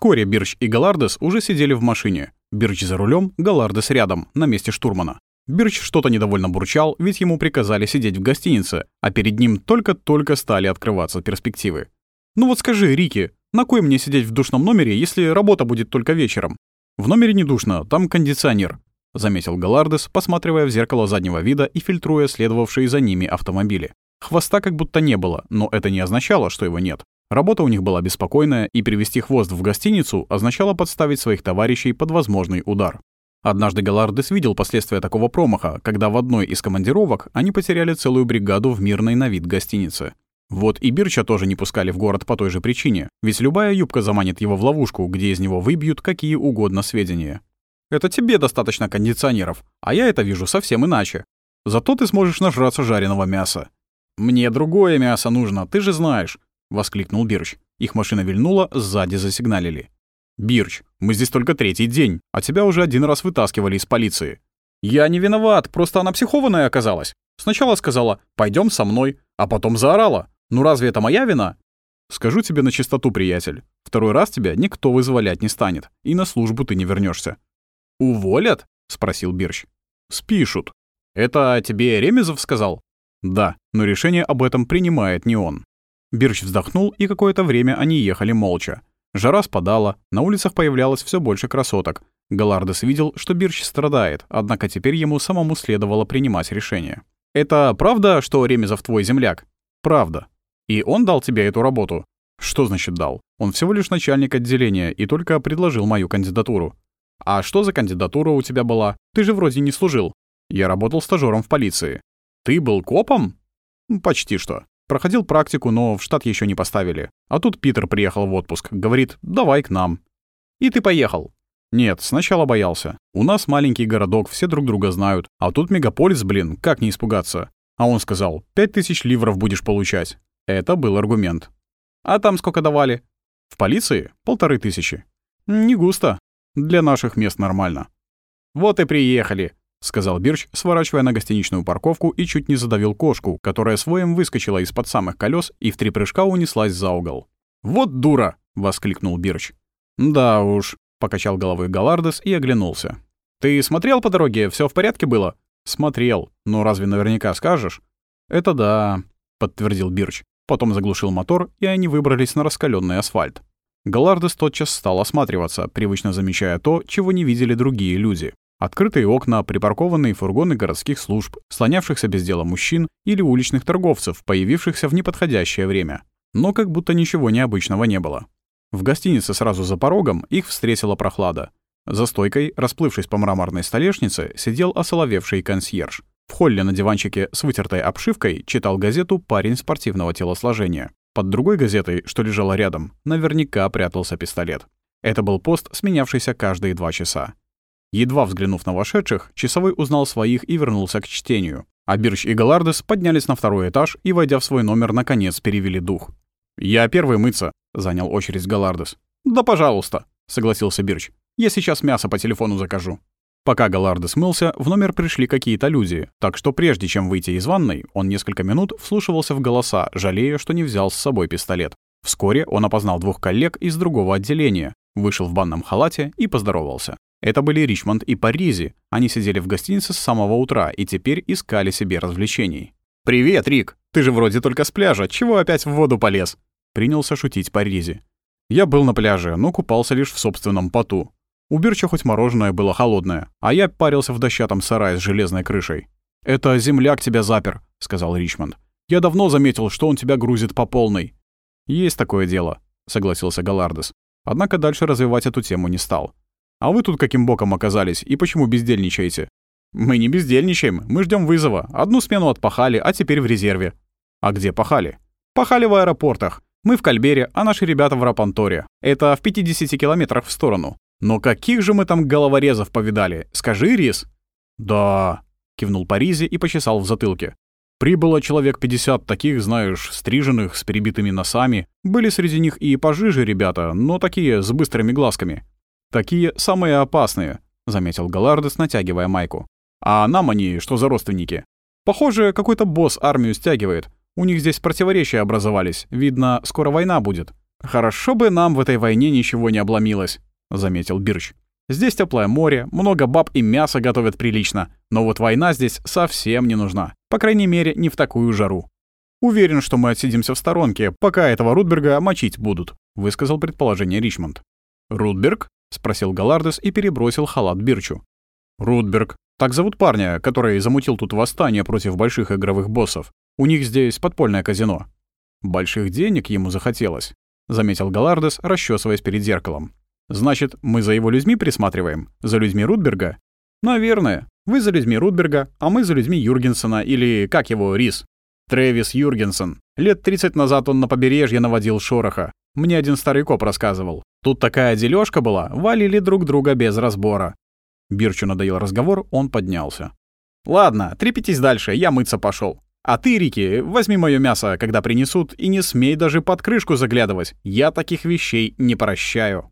Вскоре Бирч и Галардес уже сидели в машине. Бирч за рулем, Галардес рядом, на месте штурмана. Бирч что-то недовольно бурчал, ведь ему приказали сидеть в гостинице, а перед ним только-только стали открываться перспективы. «Ну вот скажи, Рики, на кой мне сидеть в душном номере, если работа будет только вечером? В номере не душно, там кондиционер», — заметил Галардес, посматривая в зеркало заднего вида и фильтруя следовавшие за ними автомобили. Хвоста как будто не было, но это не означало, что его нет. Работа у них была беспокойная, и привести хвост в гостиницу означало подставить своих товарищей под возможный удар. Однажды Галардес видел последствия такого промаха, когда в одной из командировок они потеряли целую бригаду в мирной на вид гостинице. Вот и Бирча тоже не пускали в город по той же причине, ведь любая юбка заманит его в ловушку, где из него выбьют какие угодно сведения. Это тебе достаточно кондиционеров, а я это вижу совсем иначе. Зато ты сможешь нажраться жареного мяса. Мне другое мясо нужно, ты же знаешь, воскликнул Бирч. Их машина вильнула, сзади засигналили. «Бирч, мы здесь только третий день, а тебя уже один раз вытаскивали из полиции». «Я не виноват, просто она психованная оказалась. Сначала сказала «пойдем со мной», а потом заорала. Ну разве это моя вина?» «Скажу тебе на чистоту, приятель. Второй раз тебя никто вызволять не станет, и на службу ты не вернешься. «Уволят?» — спросил Бирч. «Спишут». «Это тебе Ремезов сказал?» «Да, но решение об этом принимает не он». Бирч вздохнул, и какое-то время они ехали молча. Жара спадала, на улицах появлялось все больше красоток. Галардес видел, что Бирч страдает, однако теперь ему самому следовало принимать решение. «Это правда, что Ремезов твой земляк?» «Правда. И он дал тебе эту работу?» «Что значит дал? Он всего лишь начальник отделения и только предложил мою кандидатуру». «А что за кандидатура у тебя была? Ты же вроде не служил». «Я работал стажером в полиции». «Ты был копом?» «Почти что. Проходил практику, но в штат еще не поставили. А тут Питер приехал в отпуск. Говорит, давай к нам. И ты поехал? Нет, сначала боялся. У нас маленький городок, все друг друга знают. А тут мегаполис, блин, как не испугаться? А он сказал, пять тысяч ливров будешь получать. Это был аргумент. А там сколько давали? В полиции? Полторы тысячи. Не густо. Для наших мест нормально. Вот и приехали. — сказал Бирч, сворачивая на гостиничную парковку и чуть не задавил кошку, которая своим выскочила из-под самых колес и в три прыжка унеслась за угол. «Вот дура!» — воскликнул Бирч. «Да уж», — покачал головой Галардес и оглянулся. «Ты смотрел по дороге? Все в порядке было?» «Смотрел. Но разве наверняка скажешь?» «Это да», — подтвердил Бирч. Потом заглушил мотор, и они выбрались на раскаленный асфальт. Галардес тотчас стал осматриваться, привычно замечая то, чего не видели другие люди. Открытые окна, припаркованные фургоны городских служб, слонявшихся без дела мужчин или уличных торговцев, появившихся в неподходящее время. Но как будто ничего необычного не было. В гостинице сразу за порогом их встретила прохлада. За стойкой, расплывшись по мраморной столешнице, сидел осоловевший консьерж. В холле на диванчике с вытертой обшивкой читал газету парень спортивного телосложения. Под другой газетой, что лежала рядом, наверняка прятался пистолет. Это был пост, сменявшийся каждые два часа. Едва взглянув на вошедших, часовой узнал своих и вернулся к чтению. А Бирч и Галардес поднялись на второй этаж и, войдя в свой номер, наконец перевели дух. «Я первый мыться», — занял очередь Галардес. «Да пожалуйста», — согласился Бирч. «Я сейчас мясо по телефону закажу». Пока Галардес мылся, в номер пришли какие-то люди, так что прежде чем выйти из ванной, он несколько минут вслушивался в голоса, жалея, что не взял с собой пистолет. Вскоре он опознал двух коллег из другого отделения, вышел в банном халате и поздоровался. Это были Ричмонд и Паризи. Они сидели в гостинице с самого утра и теперь искали себе развлечений. «Привет, Рик! Ты же вроде только с пляжа. Чего опять в воду полез?» Принялся шутить Паризи. Я был на пляже, но купался лишь в собственном поту. У Бирча хоть мороженое было холодное, а я парился в дощатом сарае с железной крышей. «Это земляк тебя запер», — сказал Ричмонд. «Я давно заметил, что он тебя грузит по полной». «Есть такое дело», — согласился Галардес. Однако дальше развивать эту тему не стал. А вы тут каким боком оказались и почему бездельничаете? Мы не бездельничаем, мы ждем вызова. Одну смену отпахали, а теперь в резерве. А где пахали? Пахали в аэропортах. Мы в Кальбере, а наши ребята в Рапанторе. Это в 50 километрах в сторону. Но каких же мы там головорезов повидали? Скажи, Рис. Да, кивнул Паризи и почесал в затылке. Прибыло человек 50 таких, знаешь, стриженных, с перебитыми носами. Были среди них и пожиже ребята, но такие, с быстрыми глазками. «Такие самые опасные», — заметил Галардес, натягивая майку. «А нам они что за родственники? Похоже, какой-то босс армию стягивает. У них здесь противоречия образовались. Видно, скоро война будет. «Хорошо бы нам в этой войне ничего не обломилось», — заметил Бирч. «Здесь теплое море, много баб и мяса готовят прилично, но вот война здесь совсем не нужна. По крайней мере, не в такую жару. Уверен, что мы отсидимся в сторонке, пока этого Рудберга мочить будут», — высказал предположение Ричмонд. «Рудберг?» — спросил Галардес и перебросил халат Бирчу. «Рудберг. Так зовут парня, который замутил тут восстание против больших игровых боссов. У них здесь подпольное казино». «Больших денег ему захотелось», — заметил Галардес, расчесываясь перед зеркалом. «Значит, мы за его людьми присматриваем? За людьми Рудберга?» «Наверное. Вы за людьми Рудберга, а мы за людьми Юргенсона или, как его, Рис?» «Трэвис Юргенсон. Лет 30 назад он на побережье наводил шороха. Мне один старый коп рассказывал. Тут такая дележка была, валили друг друга без разбора. Бирчу надоел разговор, он поднялся. «Ладно, трепетись дальше, я мыться пошел. А ты, Рики, возьми моё мясо, когда принесут, и не смей даже под крышку заглядывать. Я таких вещей не прощаю».